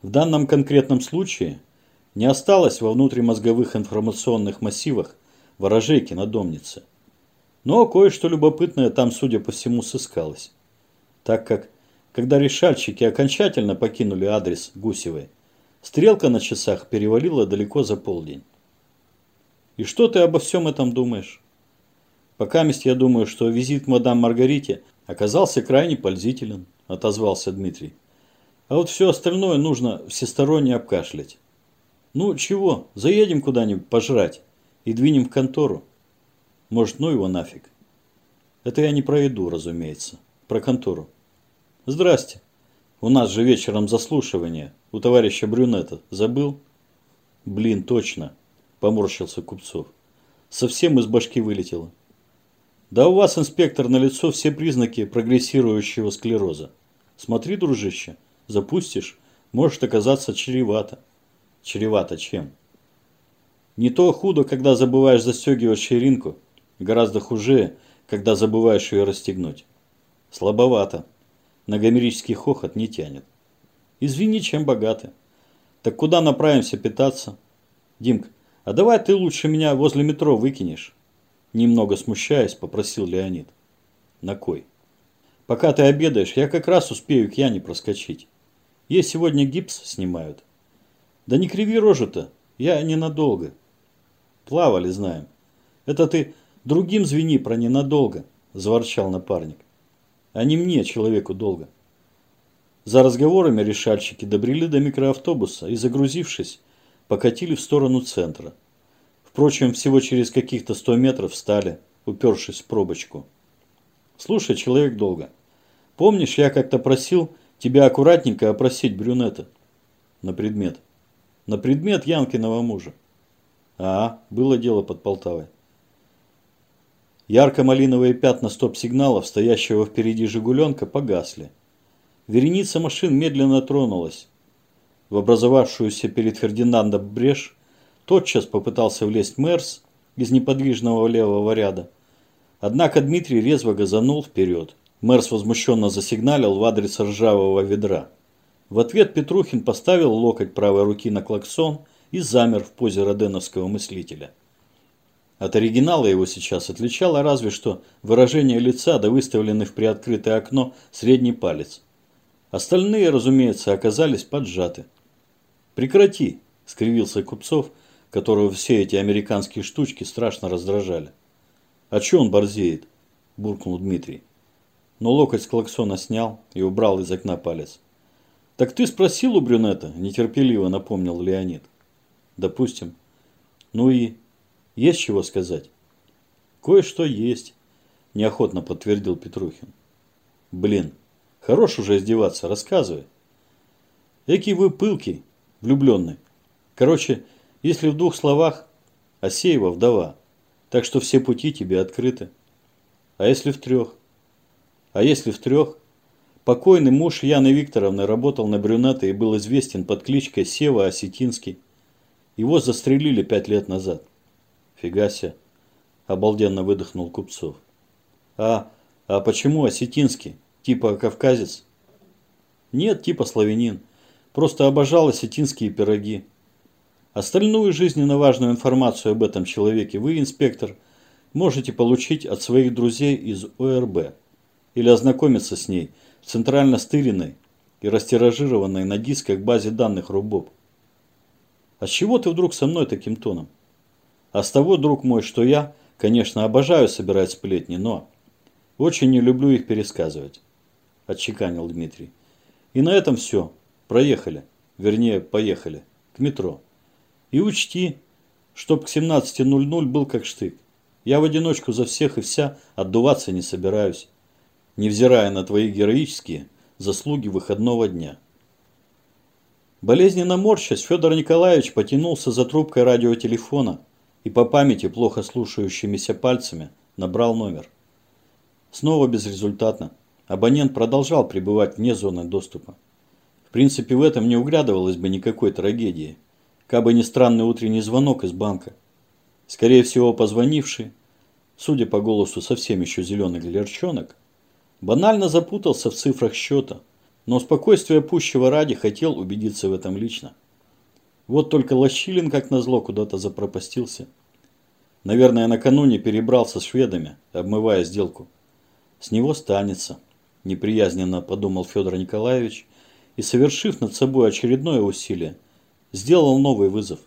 В данном конкретном случае не осталось во внутримозговых информационных массивах ворожейки на домнице. Но кое-что любопытное там, судя по всему, сыскалось. Так как, когда решальщики окончательно покинули адрес Гусевой, стрелка на часах перевалила далеко за полдень. И что ты обо всем этом думаешь? Пока месть я думаю, что визит мадам Маргарите оказался крайне пользителен, отозвался Дмитрий. А вот все остальное нужно всесторонне обкашлять. Ну чего, заедем куда-нибудь пожрать и двинем в контору. Может, ну его нафиг. Это я не про еду, разумеется. Про контору. Здрасте. У нас же вечером заслушивание. У товарища Брюнета. Забыл? Блин, точно. Поморщился Купцов. Совсем из башки вылетело. Да у вас, инспектор, на лицо все признаки прогрессирующего склероза. Смотри, дружище, запустишь, может оказаться чревато. Чревато чем? Не то худо, когда забываешь застегивать ширинку, гораздо хуже, когда забываешь ее расстегнуть. Слабовато. На гомерический хохот не тянет. Извини, чем богаты. Так куда направимся питаться? Димк, а давай ты лучше меня возле метро выкинешь. Немного смущаясь, попросил Леонид. На кой? Пока ты обедаешь, я как раз успею к Яне проскочить. Ей сегодня гипс снимают. Да не криви рожу-то, я ненадолго. Плавали, знаем. Это ты другим звени про ненадолго, заворчал напарник. А не мне, человеку, долго. За разговорами решальщики добрели до микроавтобуса и, загрузившись, покатили в сторону центра. Впрочем, всего через каких-то сто метров встали, упершись в пробочку. «Слушай, человек долго. Помнишь, я как-то просил тебя аккуратненько опросить брюнета?» «На предмет». «На предмет Янкиного мужа». «А, было дело под Полтавой». Ярко-малиновые пятна стоп-сигналов, стоящего впереди «Жигуленка», погасли. Вереница машин медленно тронулась. В образовавшуюся перед Фердинандом брешь Тотчас попытался влезть Мерс из неподвижного левого ряда. Однако Дмитрий резво газанул вперед. Мерс возмущенно засигналил в адрес ржавого ведра. В ответ Петрухин поставил локоть правой руки на клаксон и замер в позе роденовского мыслителя. От оригинала его сейчас отличало разве что выражение лица да выставленный в приоткрытое окно средний палец. Остальные, разумеется, оказались поджаты. «Прекрати!» – скривился Купцов – которого все эти американские штучки страшно раздражали. «А че он борзеет?» – буркнул Дмитрий. Но локоть с клаксона снял и убрал из окна палец. «Так ты спросил у брюнета?» – нетерпеливо напомнил Леонид. «Допустим. Ну и? Есть чего сказать?» «Кое-что есть», – неохотно подтвердил Петрухин. «Блин, хорош уже издеваться, рассказывай». «Экий вы пылкий, влюбленный. Короче, если в двух словах, Асеева вдова, так что все пути тебе открыты. А если в трех? А если в трех? Покойный муж Яны Викторовны работал на брюнета и был известен под кличкой Сева Осетинский. Его застрелили пять лет назад. Фига себе, обалденно выдохнул Купцов. А, а почему Осетинский? Типа кавказец? Нет, типа славянин. Просто обожал осетинские пироги. Остальную жизненно важную информацию об этом человеке вы, инспектор, можете получить от своих друзей из ОРБ или ознакомиться с ней центрально стыренной и растиражированной на дисках базе данных РУБОП. А с чего ты вдруг со мной таким тоном? А с того, друг мой, что я, конечно, обожаю собирать сплетни, но очень не люблю их пересказывать, отчеканил Дмитрий. И на этом все. Проехали. Вернее, поехали. К метро. И учти, чтоб к 17.00 был как штык. Я в одиночку за всех и вся отдуваться не собираюсь, невзирая на твои героические заслуги выходного дня. Болезненно морщась, Федор Николаевич потянулся за трубкой радиотелефона и по памяти, плохо слушающимися пальцами, набрал номер. Снова безрезультатно. Абонент продолжал пребывать вне зоны доступа. В принципе, в этом не углядывалось бы никакой трагедии – Кабы не странный утренний звонок из банка. Скорее всего, позвонивший, судя по голосу совсем еще зеленый глерчонок, банально запутался в цифрах счета, но спокойствие пущего ради хотел убедиться в этом лично. Вот только Лощилин, как назло, куда-то запропастился. Наверное, накануне перебрался с шведами, обмывая сделку. С него станется, неприязненно подумал Федор Николаевич и, совершив над собой очередное усилие, сделал новый вызов.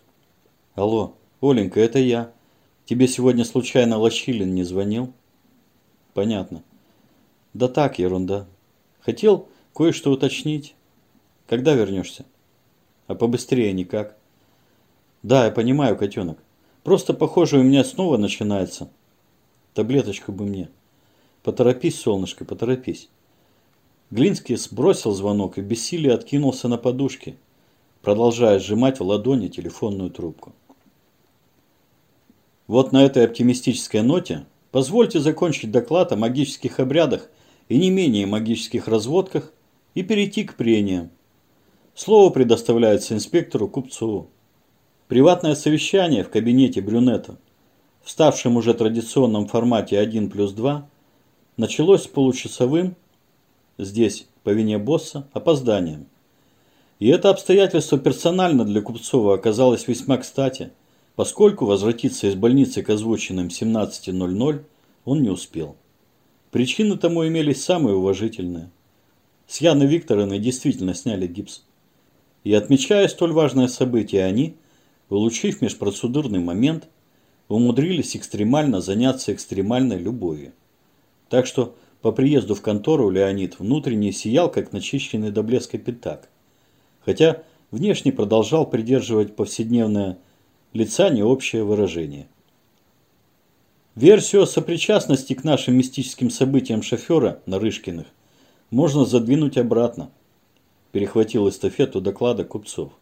Алло, Оленька, это я. Тебе сегодня случайно Лощилин не звонил? Понятно. Да так, ерунда. Хотел кое-что уточнить. Когда вернешься? А побыстрее никак. Да, я понимаю, котенок. Просто, похоже, у меня снова начинается. Таблеточку бы мне. Поторопись, солнышко, поторопись. Глинский сбросил звонок и бессилие откинулся на подушке, продолжая сжимать в ладони телефонную трубку. Вот на этой оптимистической ноте позвольте закончить доклад о магических обрядах и не менее магических разводках и перейти к прениям. Слово предоставляется инспектору Купцову. Приватное совещание в кабинете брюнета, в ставшем уже традиционном формате 1 плюс 2, началось с получасовым, здесь по вине босса, опозданием. И это обстоятельство персонально для Купцова оказалось весьма кстати, поскольку возвратиться из больницы к озвученным 17.00 он не успел. Причины тому имелись самые уважительные. С Яной Викторовной действительно сняли гипс. И отмечая столь важное событие, они, улучив межпроцедурный момент, умудрились экстремально заняться экстремальной любовью. Так что по приезду в контору Леонид внутренне сиял, как начищенный до блеска пятак. Хотя внешне продолжал придерживать повседневное лица необщее выражение. Версию о сопричастности к нашим мистическим событиям шофера Нарышкиных можно задвинуть обратно – перехватил эстафету доклада купцов.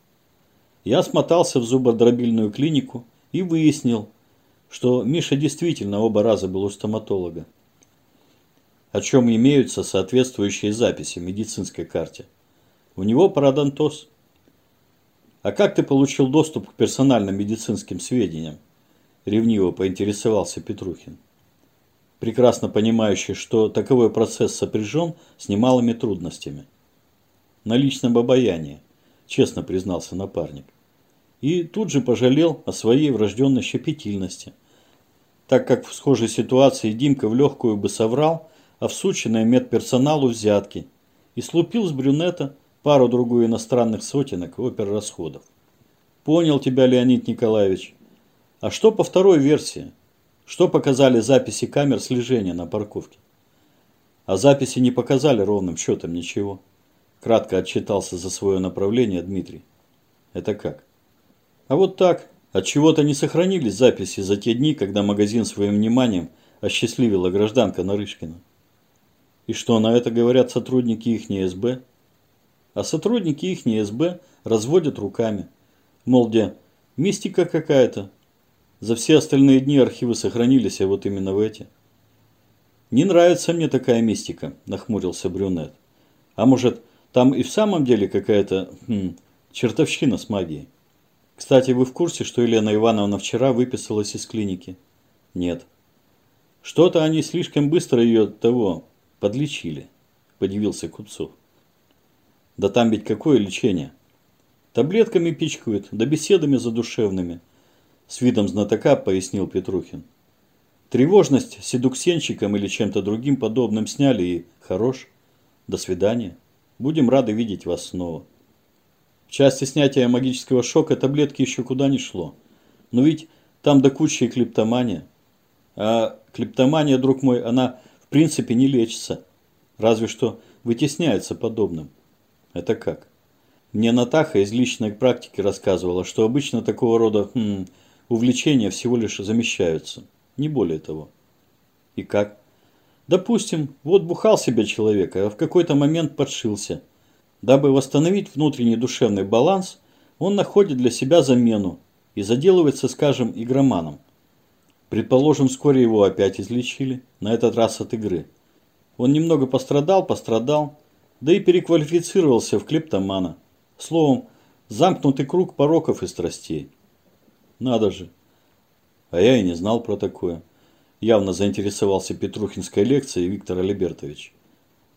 Я смотался в зубодробильную клинику и выяснил, что Миша действительно оба раза был у стоматолога. О чем имеются соответствующие записи в медицинской карте. У него парадонтоз. А как ты получил доступ к персональным медицинским сведениям? Ревниво поинтересовался Петрухин. Прекрасно понимающий, что таковой процесс сопряжен с немалыми трудностями на личном обаянии, честно признался напарник. И тут же пожалел о своей врожденной щепетильности, так как в схожей ситуации Димка в легкую бы соврал о всученной медперсоналу взятки и слупил с брюнета пару-другую иностранных сотенок оперрасходов. Понял тебя, Леонид Николаевич. А что по второй версии? Что показали записи камер слежения на парковке? А записи не показали ровным счетом ничего. Кратко отчитался за свое направление Дмитрий. Это как? А вот так. От чего-то не сохранились записи за те дни, когда магазин своим вниманием осчастливила гражданка Нарышкина. И что на это говорят сотрудники их СБ? А сотрудники их СБ разводят руками. Мол, где мистика какая-то. За все остальные дни архивы сохранились, а вот именно в эти. Не нравится мне такая мистика, нахмурился брюнет. А может, там и в самом деле какая-то хм, чертовщина с магией. Кстати, вы в курсе, что Елена Ивановна вчера выписалась из клиники? Нет. Что-то они слишком быстро ее того подлечили, подивился Купцов. Да там ведь какое лечение? Таблетками пичкают, да беседами задушевными. С видом знатока пояснил Петрухин. Тревожность седуксенщиком или чем-то другим подобным сняли и хорош. До свидания. Будем рады видеть вас снова. В части снятия магического шока таблетки еще куда не шло. Но ведь там до кучи клептомания. А клептомания, друг мой, она в принципе не лечится. Разве что вытесняется подобным. Это как? Мне Натаха из личной практики рассказывала, что обычно такого рода хм, увлечения всего лишь замещаются. Не более того. И как? Допустим, вот бухал себя человек, а в какой-то момент подшился. Дабы восстановить внутренний душевный баланс, он находит для себя замену и заделывается, скажем, игроманом. Предположим, вскоре его опять излечили, на этот раз от игры. Он немного пострадал, пострадал, да и переквалифицировался в клептомана. Словом, замкнутый круг пороков и страстей. Надо же. А я и не знал про такое явно заинтересовался Петрухинской лекцией Виктор Алибертович.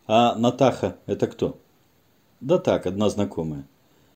А Натаха – это кто? Да так, одна знакомая.